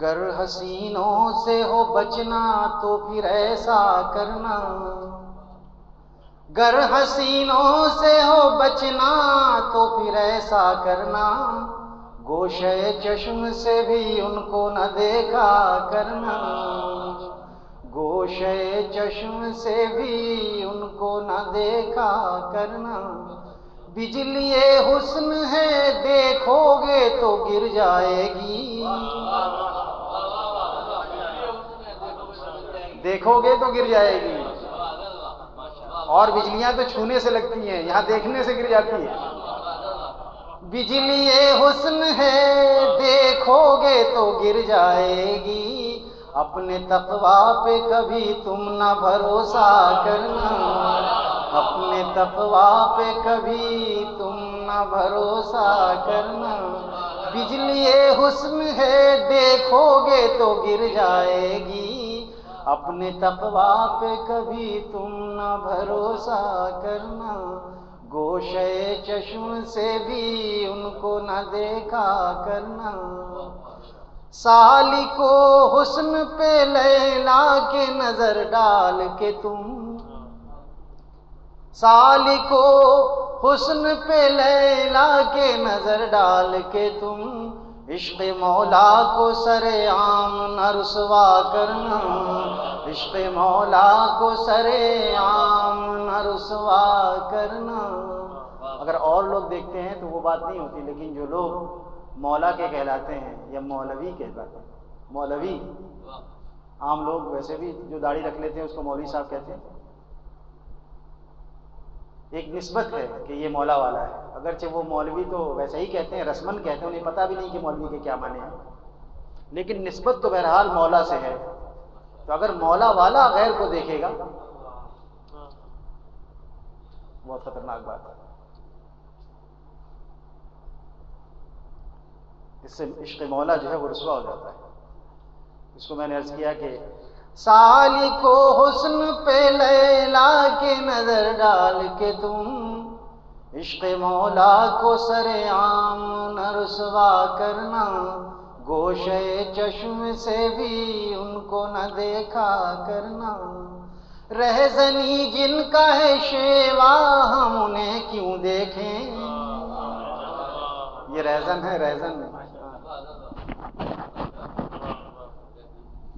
گر حسینوں سے ہو بچنا تو پھر ایسا کرنا۔ گر حسینوں سے ہو بچنا تو پھر ایسا کرنا۔ گوشے چشم سے بھی ان کو نہ دیکھا کرنا۔ گوشے چشم سے بھی ان کو نہ دیکھا کرنا۔ بجلی حسن ہے دیکھو گے تو گر جائے گی۔ دیکھو گے تو گر جائے گی۔ اور بجلیاں تو چھونے سے لگتی ہیں، یہاں دیکھنے سے گر جاتی ہے بجلی حسن ہے، دیکھو گے تو گر جائے گی۔ اپنے تقوا پہ کبھی تم نہ بھروسہ کرنا۔ اپنے تقوا پہ کبھی تم نہ بھروسہ کرنا۔ بجلی حسن ہے، دیکھو گے تو گر جائے گی۔ اپنے تقوا پہ کبھی تم نہ بھروسہ کرنا۔ گوشے چشم سے بھی ان کو نہ دیکھا کرنا۔ سالی کو حسن پہ لیلا کے نظر ڈال کے تم۔ سالی کو حسن پہ لیلا کے نظر ڈال کے تم۔ عشق مولا کو سر عام نہ رسوا کرنا۔ عشق مولا کو سر عام نہ رسوا کرنا۔ اگر اور لوگ دیکھتے ہیں تو وہ بات نہیں ہوتی، لیکن جو لوگ مولا کے کہلاتے ہیں یا مولوی کہلاتے ہیں، مولوی۔ عام لوگ ویسے بھی جو داڑھی رکھ لیتے ہیں، اس کو مولوی صاحب کہتے ہیں۔ ایک نسبت ہے کہ یہ مولا والا ہے۔ اگرچہ وہ مولوی تو ویسے ہی کہتے ہیں رسمن کہتے ہیں، انہیں پتہ بھی نہیں کہ مولوی کے کیا معنی ہیں۔ لیکن نسبت تو بہرحال مولا سے ہے۔ تو اگر مولا والا غیر کو دیکھے گا، بہت خطرناک بات ہے۔ اس سے عشق مولا جو ہے وہ رسوا ہو جاتا ہے۔ اس کو میں نے عرض کیا کہ سالی کو حسن پہ لیلا کے نظر ڈال کے تم عشق مولا کو سر عام نہ رسوا کرنا گوشے چشم سے بھی ان کو نہ دیکھا کرنا۔ رہزنی جن کا ہے شیوا، ہم انہیں کیوں دیکھیں؟ یہ رہزن ہے رہزن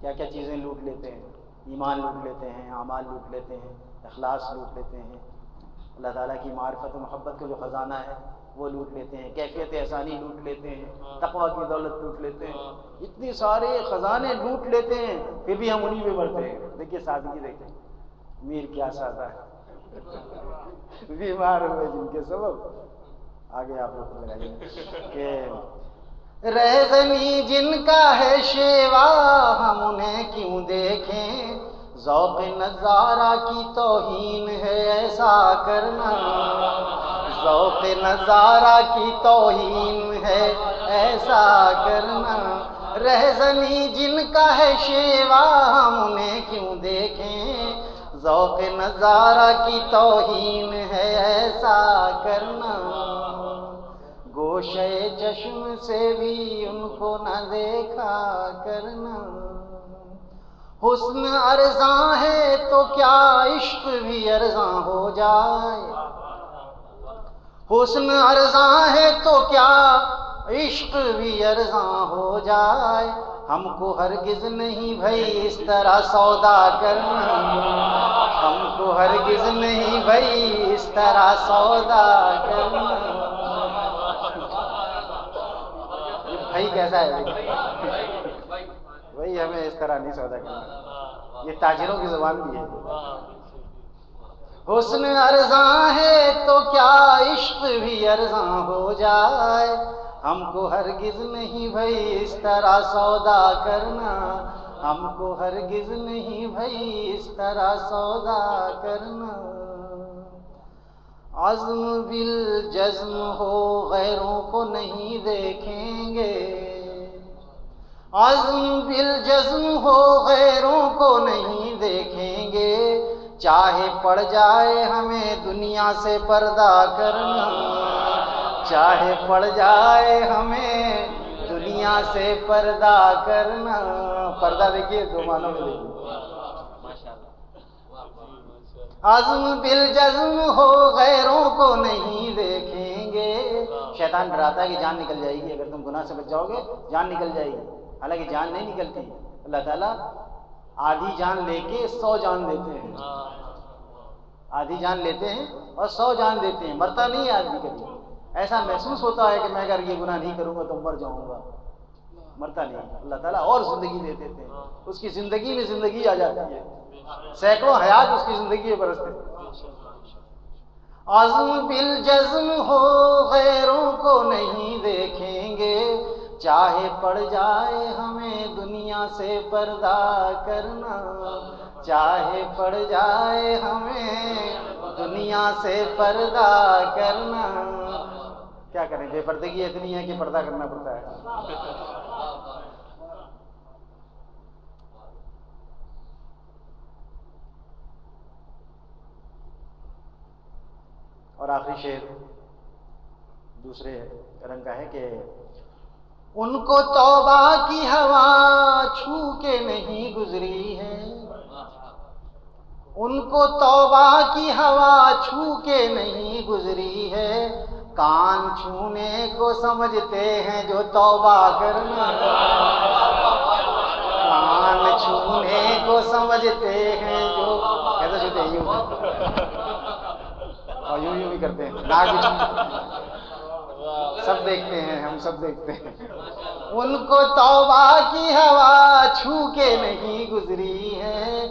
کیا کیا چیزیں لوٹ لیتے ہیں؟ ایمان لوٹ لیتے ہیں، اعمال لوٹ لیتے ہیں، اخلاص لوٹ لیتے ہیں۔ اللہ تعالیٰ کی معرفت و محبت کا جو خزانہ ہے، وہ لوٹ لیتے ہیں۔ کیفیت احسانی لوٹ لیتے ہیں تقوا کی دولت لوٹ لیتے ہیں۔ اتنے سارے خزانے لوٹ لیتے ہیں، پھر بھی ہم انہیں میں بڑھتے ہیں۔ دیکھیے سادگی دیکھیں میر کیا سادہ ہے۔ بیمار ہوئے جن کے سبب۔ آگے آپ لوگ کہ رہزنی جن کا ہے شیوا، ہم انہیں کیوں دیکھیں؟ ذوق نظارہ کی توہین ہے ایسا کرنا۔ ذوق نظارہ کی توہین ہے ایسا کرنا۔ رہزنی جن کا ہے شیوا، ہم انہیں کیوں دیکھیں؟ ذوق نظارہ کی توہین ہے ایسا کرنا۔ گوشے چشم سے بھی ان کو نہ دیکھا کرنا۔ حسن ارزاں ہے تو کیا عشق بھی ارزاں ہو جائے۔ حسن ارزاں ہے تو کیا عشق بھی ارزاں ہو جائے۔ ہم کو ہرگز نہیں بھائی اس طرح سودا کرنا۔ ہم کو ہرگز نہیں بھائی اس طرح سودا کرنا۔ بھائی کیسا ہے وہی ہمیں اس طرح نہیں سودا کرنا یہ تاجروں کی زبان بھی ہے حسن ارزاں ہے تو کیا عشق بھی ارزاں ہو جائے ہم کو ہرگز نہیں بھائی اس طرح سودا کرنا ہم کو ہرگز نہیں بھائی اس طرح سودا کرنا عزم بل جزم ہو، غیروں کو نہیں دیکھیں گے۔ عزم بل جزم ہو، غیروں کو نہیں دیکھیں گے۔ چاہے پڑ جائے ہمیں دنیا سے پردہ کرنا، چاہے پڑ جائے ہمیں دنیا دنیا سے پردہ کرنا۔ پردہ دیکھیے، دو معنوں میں دیکھیے۔ عزم بل جزم ہو غیروں کو نہیں دیکھیں گے۔ شیطان ڈراتا ہے کہ جان نکل جائے گی اگر تم گناہ سے بچ جاؤ گے جان نکل جائے گی۔ حالانکہ جان نہیں نکلتی۔ اللہ تعالیٰ آدھی جان لے کے سو جان دیتے ہیں۔ آدھی جان لیتے ہیں اور سو جان دیتے ہیں۔ مرتا نہیں ہے آدمی کبھی۔ ایسا محسوس ہوتا ہے کہ میں اگر یہ گناہ نہیں کروں گا تو مر جاؤں گا۔ مرتا نہیں اللہ تعالیٰ اور زندگی دے دیتے ہیں۔ اس کی زندگی میں زندگی آ جاتی ہے۔ سینکڑوں حیات اس کی زندگی میں برستے عزم بل جزم ہو، غیروں کو نہیں دیکھیں گے۔ چاہے پڑ جائے ہمیں دنیا سے پردہ کرنا۔ چاہے پڑ جائے ہمیں دنیا سے پردہ کرنا۔ کیا کریں؟ بے پردگی اتنی ہے کہ پردہ کرنا پڑتا ہے۔ اور آخری شعر دوسرے رنگ کا ہے کہ ان کو توبہ کی ہوا چھو کے نہیں گزری ہے۔ ان کو توبہ کی ہوا چھو کے نہیں گزری ہے۔ کان چھونے کو سمجھتے ہیں جو توبہ کرنا کان چھونے کو سمجھتے ہیں جو کیسا چھوتے اور یوں یوں بھی کرتے ہیں۔ ناک سب دیکھتے ہیں، ہم سب دیکھتے ہیں۔ ان کو توبہ کی ہوا چھو کے نہیں گزری ہے۔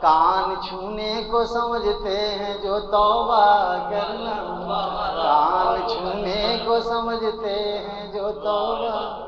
کان چھونے کو سمجھتے ہیں جو توبہ کرنا۔ کان چھونے کو سمجھتے ہیں جو توبہ